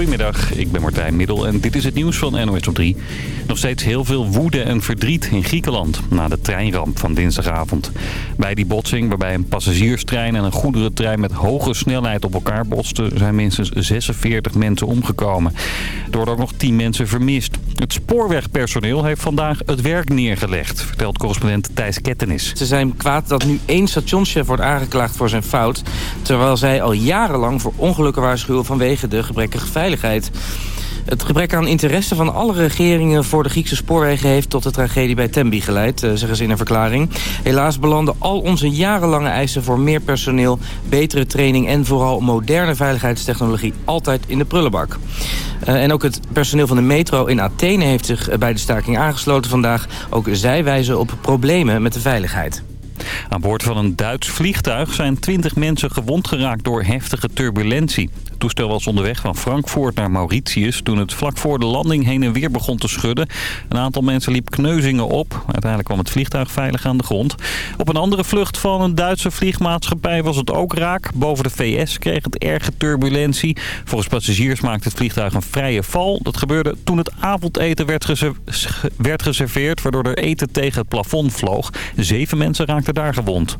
Goedemiddag, ik ben Martijn Middel en dit is het nieuws van NOS op 3. Nog steeds heel veel woede en verdriet in Griekenland na de treinramp van dinsdagavond. Bij die botsing, waarbij een passagierstrein en een goederentrein met hoge snelheid op elkaar botsten... zijn minstens 46 mensen omgekomen. Er worden ook nog 10 mensen vermist. Het spoorwegpersoneel heeft vandaag het werk neergelegd, vertelt correspondent Thijs Kettenis. Ze zijn kwaad dat nu één stationschef wordt aangeklaagd voor zijn fout... terwijl zij al jarenlang voor ongelukken waarschuwen vanwege de gebrekkige veiligheid. Het gebrek aan interesse van alle regeringen voor de Griekse spoorwegen... heeft tot de tragedie bij Tembi geleid, eh, zeggen ze in een verklaring. Helaas belanden al onze jarenlange eisen voor meer personeel... betere training en vooral moderne veiligheidstechnologie altijd in de prullenbak. Uh, en ook het personeel van de metro in Athene heeft zich eh, bij de staking aangesloten vandaag. Ook zij wijzen op problemen met de veiligheid. Aan boord van een Duits vliegtuig zijn 20 mensen gewond geraakt door heftige turbulentie. Het toestel was onderweg van Frankfurt naar Mauritius toen het vlak voor de landing heen en weer begon te schudden. Een aantal mensen liep kneuzingen op. Uiteindelijk kwam het vliegtuig veilig aan de grond. Op een andere vlucht van een Duitse vliegmaatschappij was het ook raak. Boven de VS kreeg het erge turbulentie. Volgens passagiers maakte het vliegtuig een vrije val. Dat gebeurde toen het avondeten werd, werd geserveerd, waardoor er eten tegen het plafond vloog. Zeven mensen raakten daar gewond.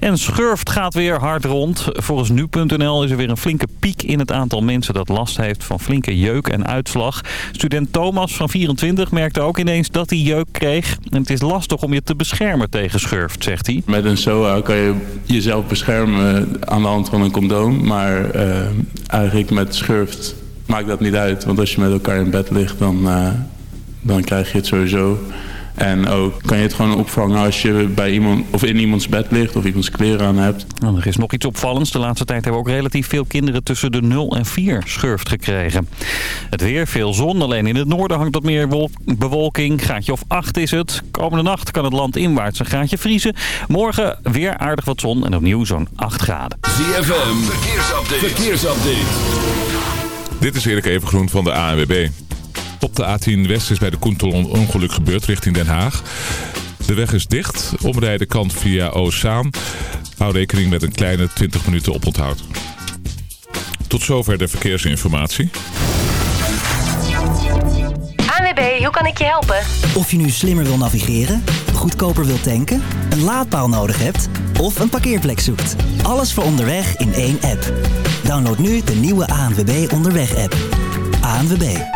En Schurft gaat weer hard rond. Volgens nu.nl is er weer een flinke piek in het aantal mensen dat last heeft van flinke jeuk en uitslag. Student Thomas van 24 merkte ook ineens dat hij jeuk kreeg. Het is lastig om je te beschermen tegen Schurft, zegt hij. Met een SOA kan je jezelf beschermen aan de hand van een condoom. Maar uh, eigenlijk met Schurft maakt dat niet uit. Want als je met elkaar in bed ligt, dan, uh, dan krijg je het sowieso... En ook kan je het gewoon opvangen als je bij iemand of in iemands bed ligt of iemands kleren aan hebt. Nou, er is nog iets opvallends. De laatste tijd hebben we ook relatief veel kinderen tussen de 0 en 4 schurft gekregen. Het weer, veel zon. Alleen in het noorden hangt wat meer bewolking. Graadje of 8 is het. Komende nacht kan het land inwaarts een graadje vriezen. Morgen weer aardig wat zon en opnieuw zo'n 8 graden. ZFM, verkeersupdate. verkeersupdate. Dit is Erik Evengroen van de ANWB. Op de A10 West is bij de Koentel ongeluk gebeurd richting Den Haag. De weg is dicht. Omrijden kan via Oostzaan. Hou rekening met een kleine 20 minuten oponthoud. Tot zover de verkeersinformatie. ANWB, hoe kan ik je helpen? Of je nu slimmer wil navigeren, goedkoper wil tanken, een laadpaal nodig hebt of een parkeerplek zoekt. Alles voor onderweg in één app. Download nu de nieuwe ANWB Onderweg app. ANWB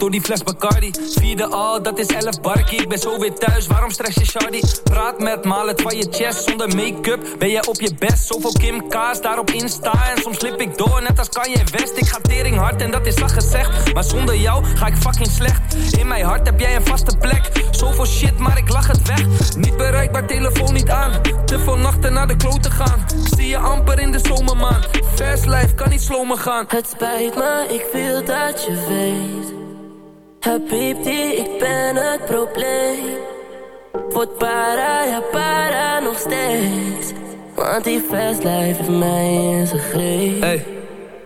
Door die fles Bacardi. Vierde al, dat is 11 barkie. Ik ben zo weer thuis, waarom stress je Shardy? Praat met mal het van je chest zonder make-up. Ben jij op je best? Zoveel Kim Kaas daarop Insta. En soms slip ik door, net als Kanye West. Ik ga tering hard en dat is zacht gezegd. Maar zonder jou ga ik fucking slecht. In mijn hart heb jij een vaste plek. Zoveel shit, maar ik lach het weg. Niet bereikbaar, telefoon niet aan. Te veel nachten naar de kloten gaan. Zie je amper in de zomermaan. Fast life kan niet slomen gaan. Het spijt me, ik wil dat je weet. Habibti, ik ben het probleem. Word para, ja para nog steeds. Want die fast life heeft mij in zijn greep. Hey.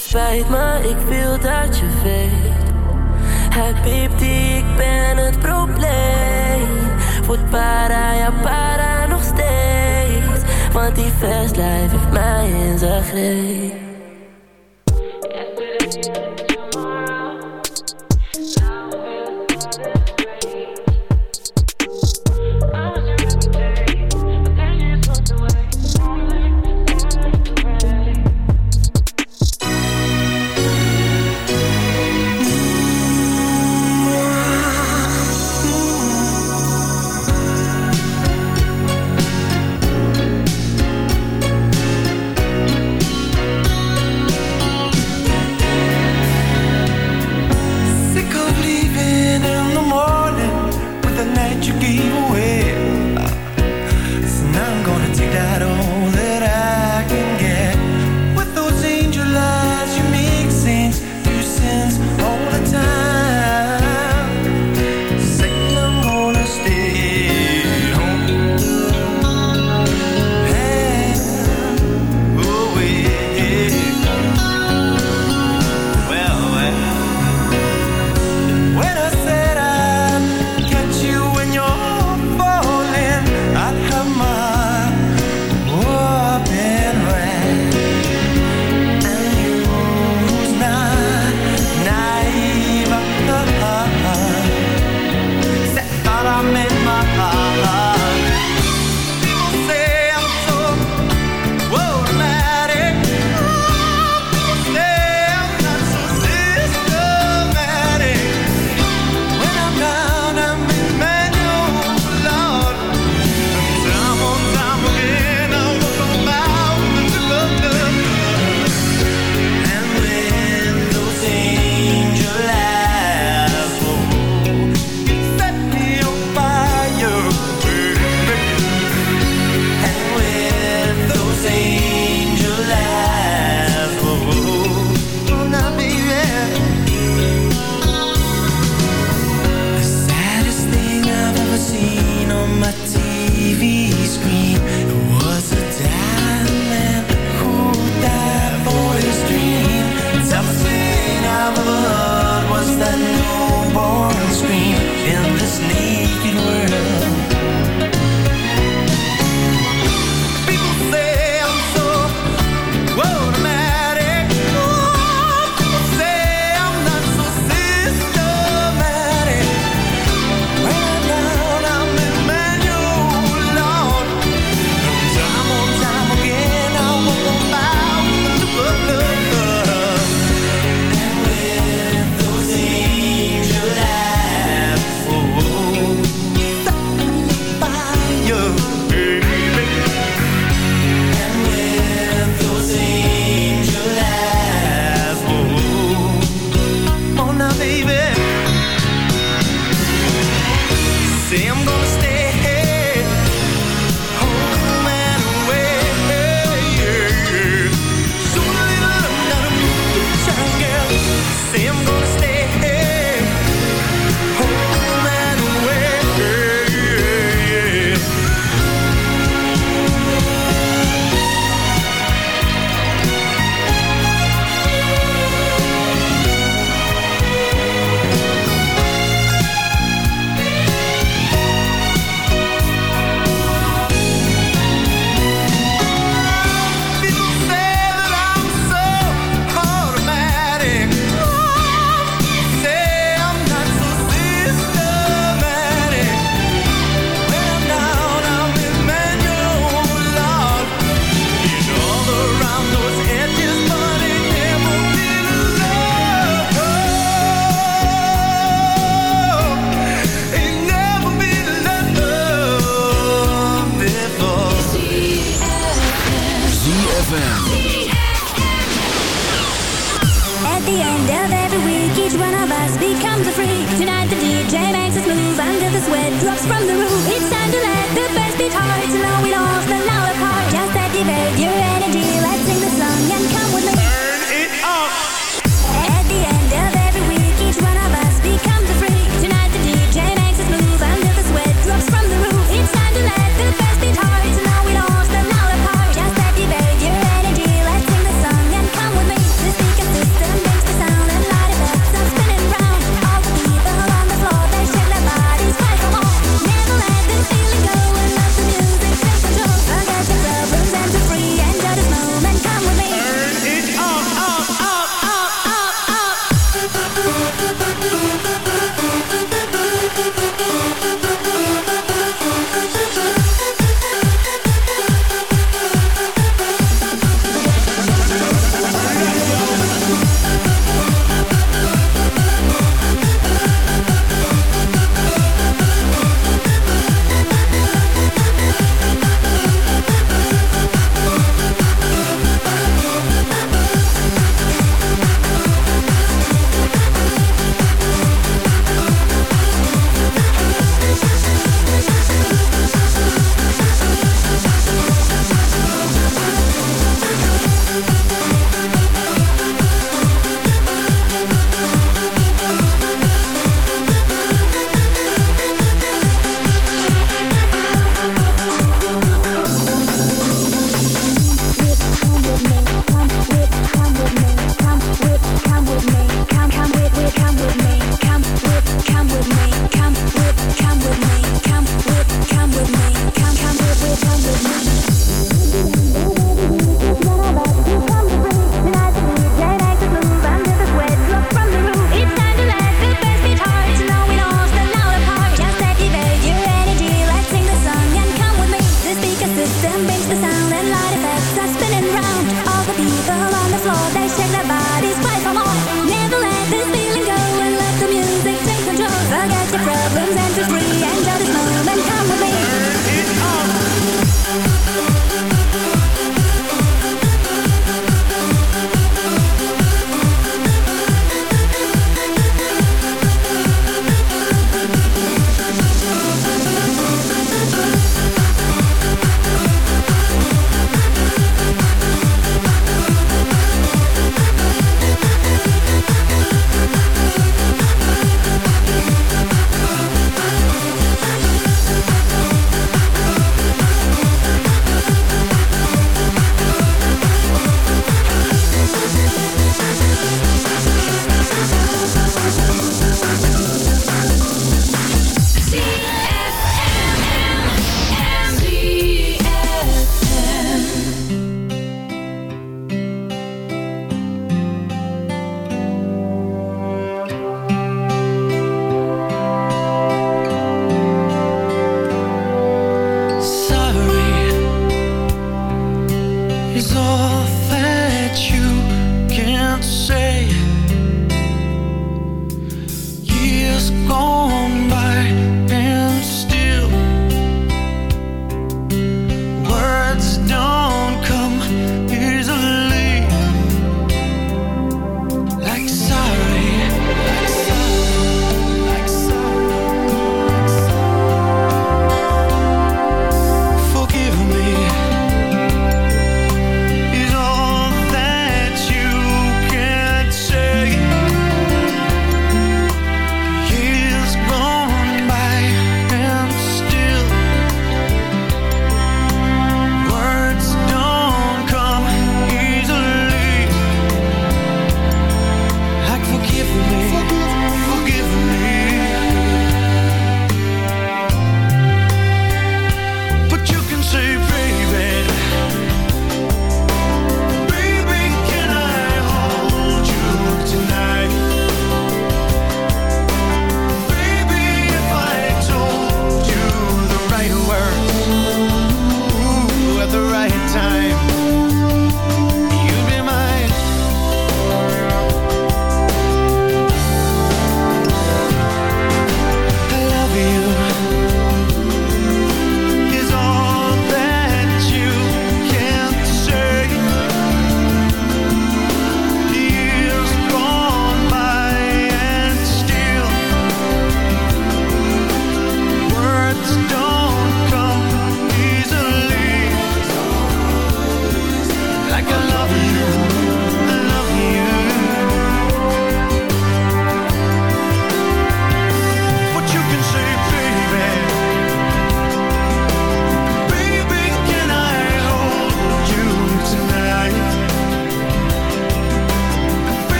Het spijt me, ik wil dat je weet Habibti, ik ben het probleem. Voet para, ja para nog steeds. Want die life heeft mij in zijn greep.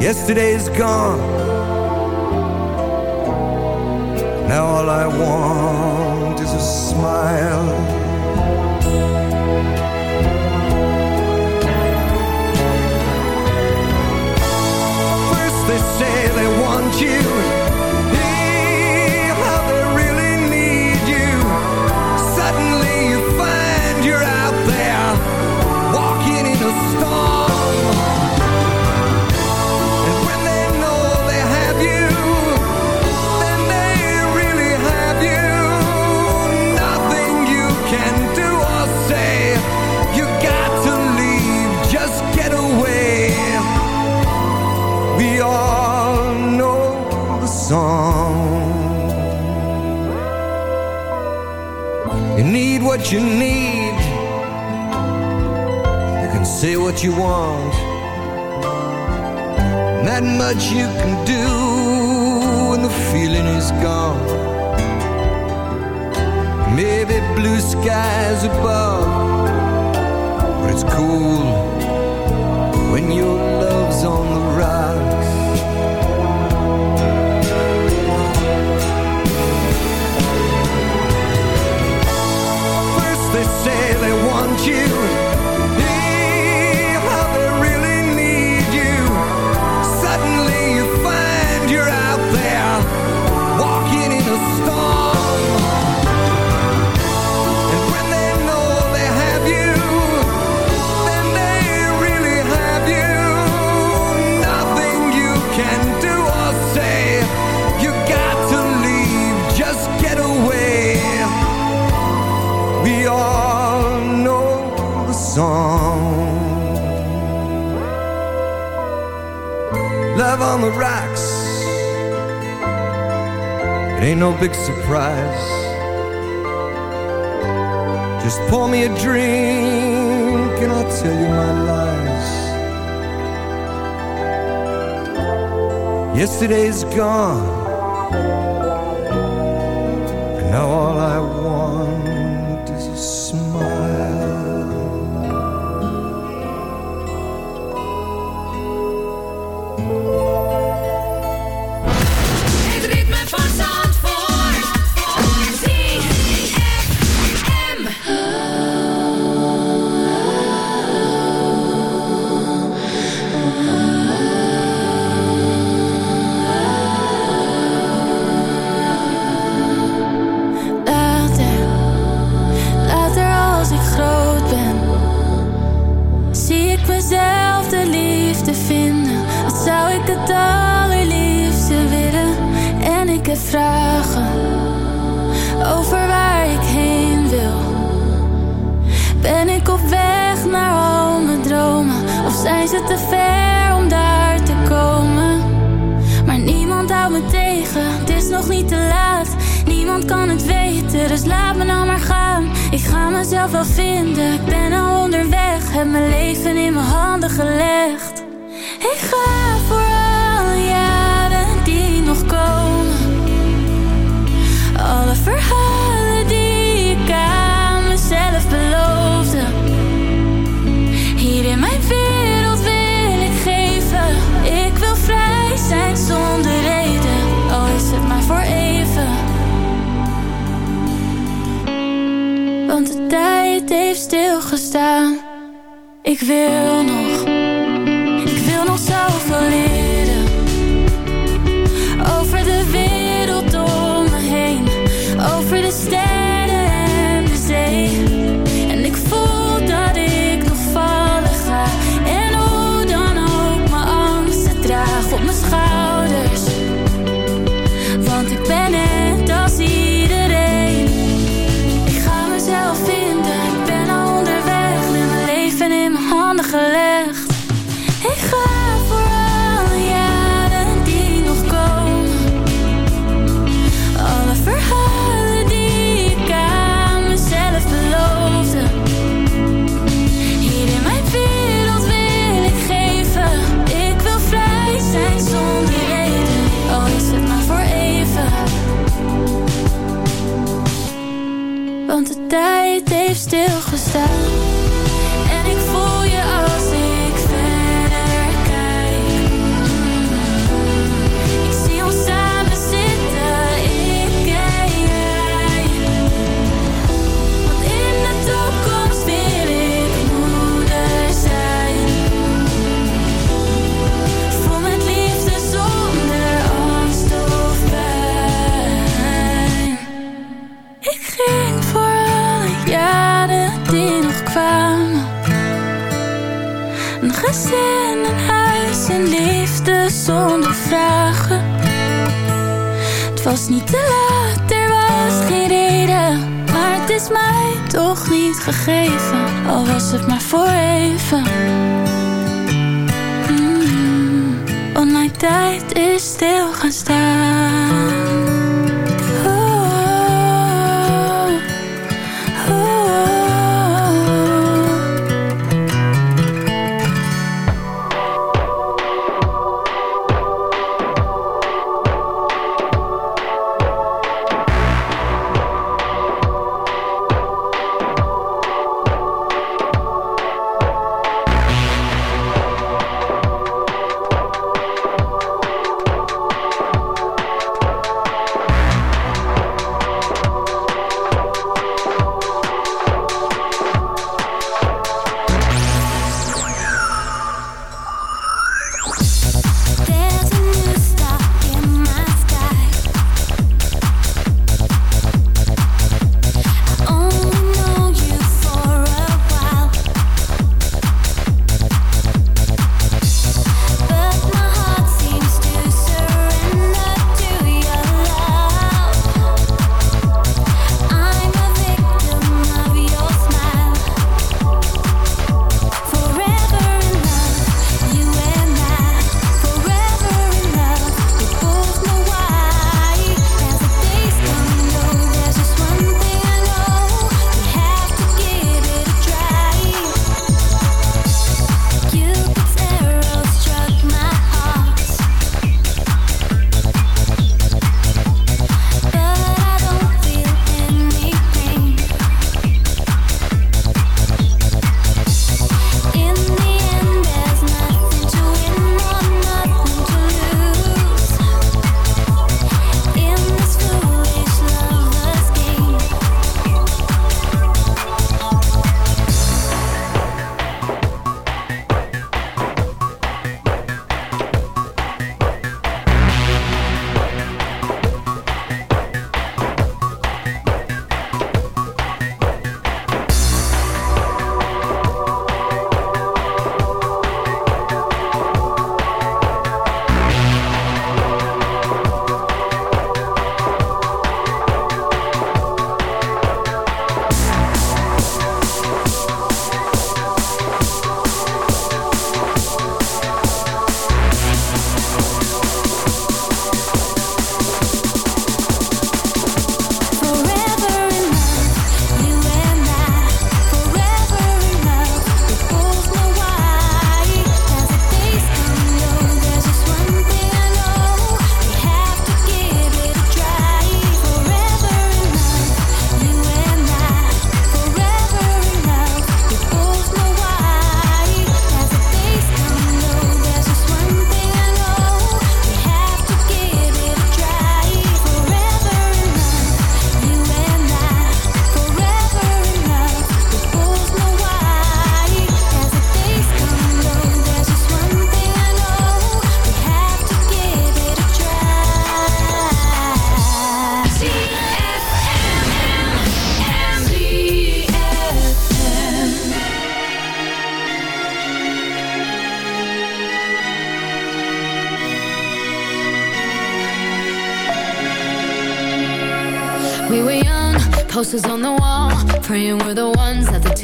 Yesterday is gone. Now all I want is a smile. First they say they want you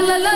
la la la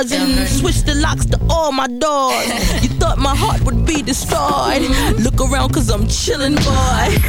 bars and switch the locks to all my doors. You thought my heart would be destroyed. Mm-hmm. Look around, cause I'm chillin', boy.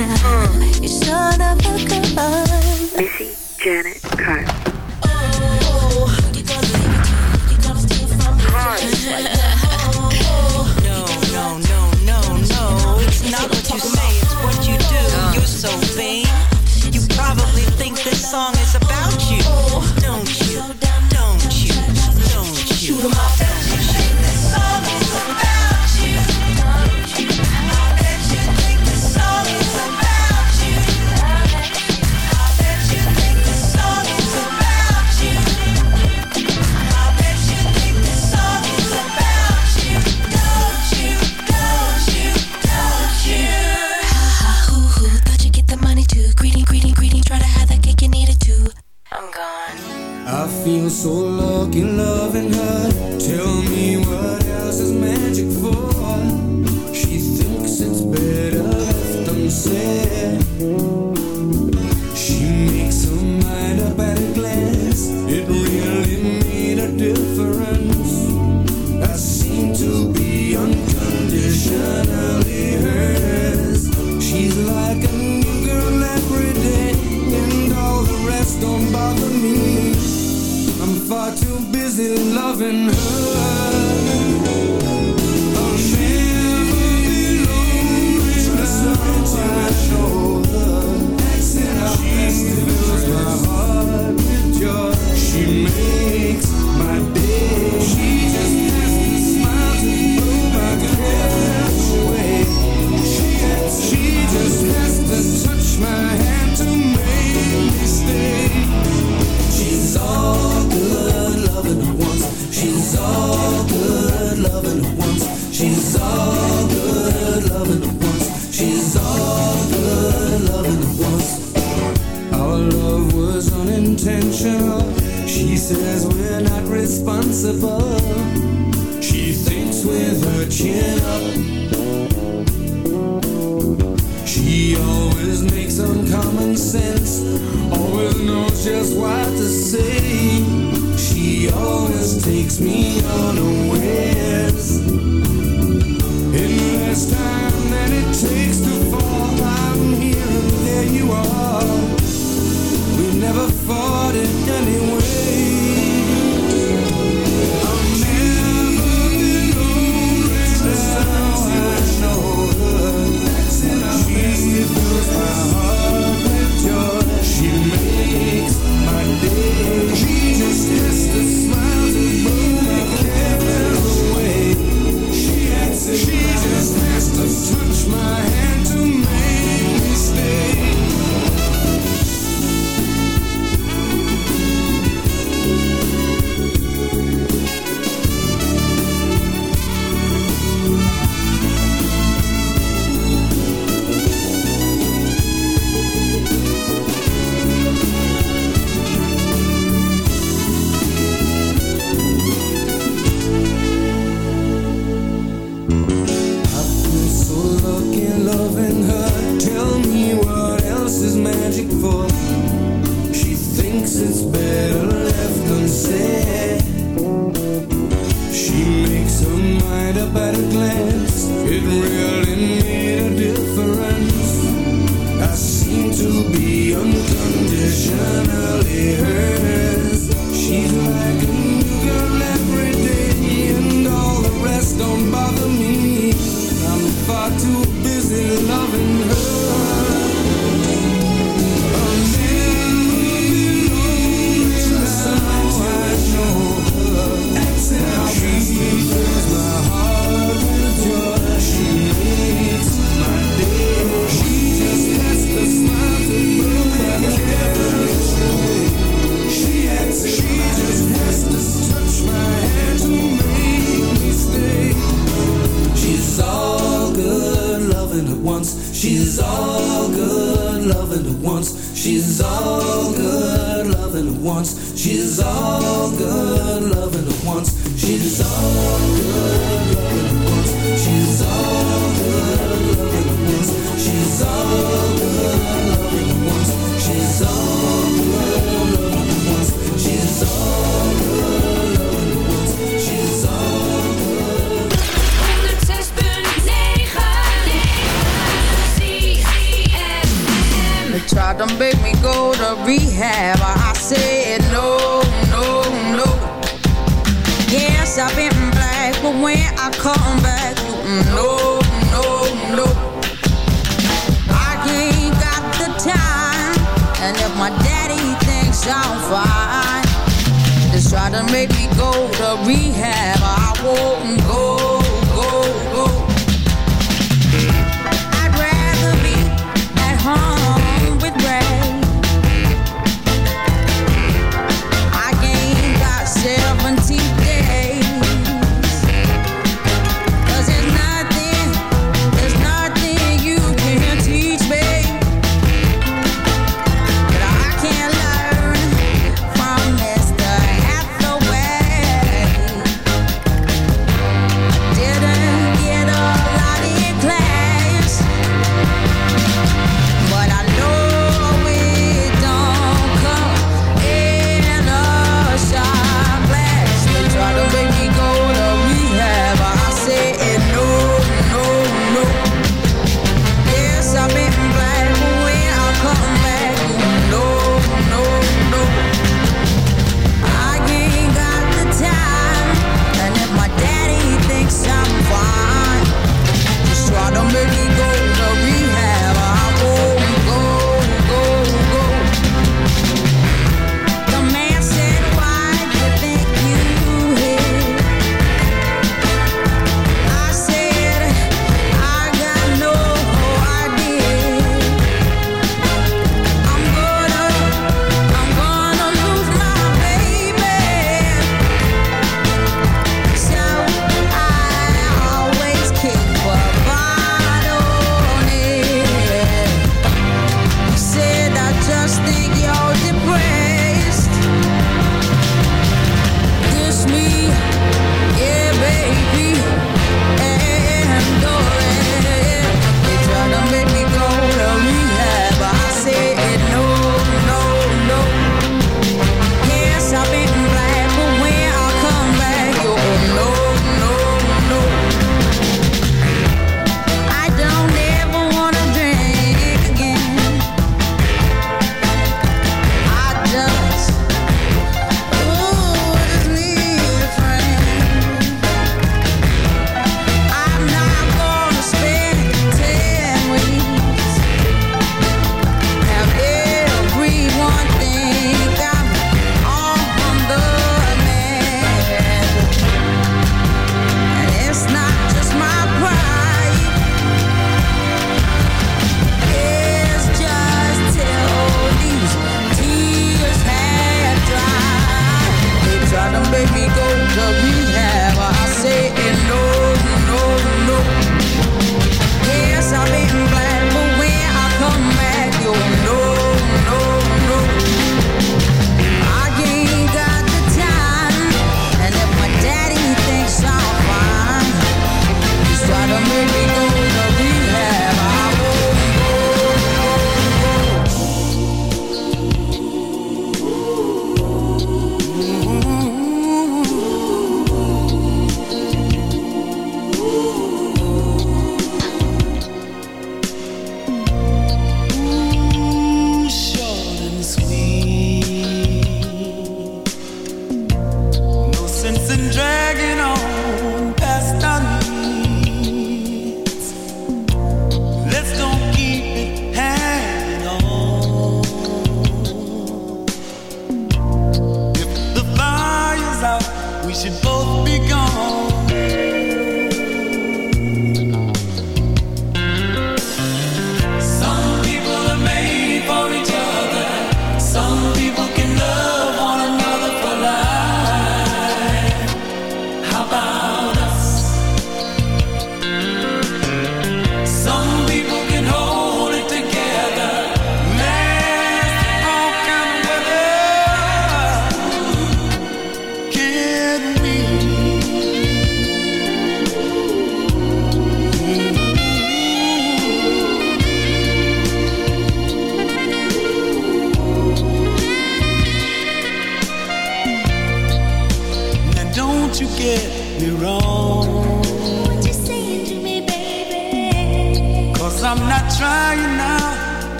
now. Uh. You son of a gun. Missy Janet. impossible.